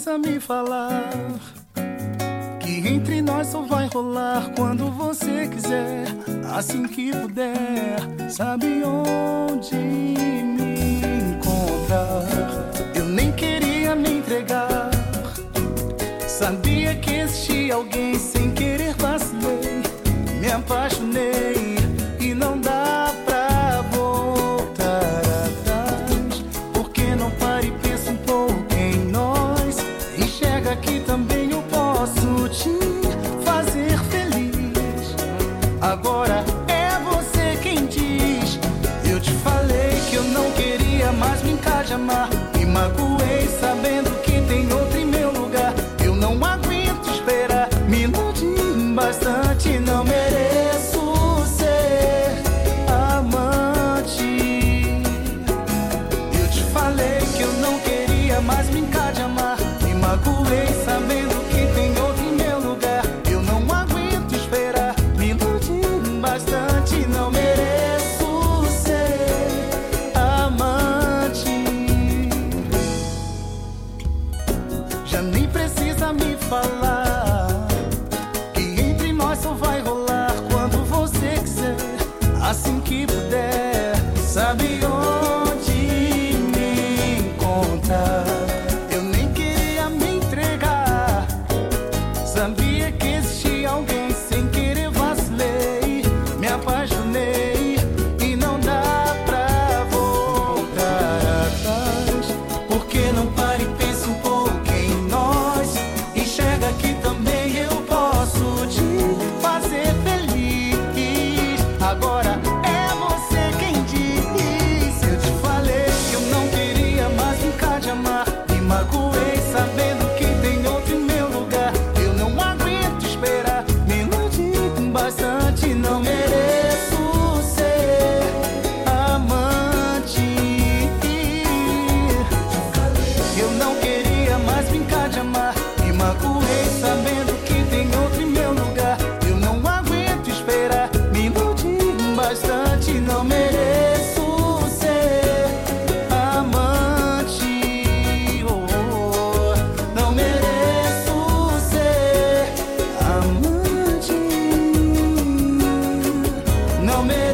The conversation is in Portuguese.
começa a me falar que entre nós só vai rolar quando você quiser, assim que puder. Sabe onde me encontrar? Eu nem queria me entregar. Sabia que existia alguém sem querer vacilei, me apaixonei Agora é você quem diz. Eu te falei que eu não queria mais brincar de amar. Me magoei sabendo que tem outro em meu lugar. Eu não aguento esperar. Me iludir bastante, não mereço ser amante. Eu te falei que eu não queria mais brincar de amar. Me magoei sabendo. já nem precisa me falar. Que entre nós só vai rolar quando você quiser, assim que puder. Sabe onde me encontrar? Eu nem queria me entregar, sabia que. agora no me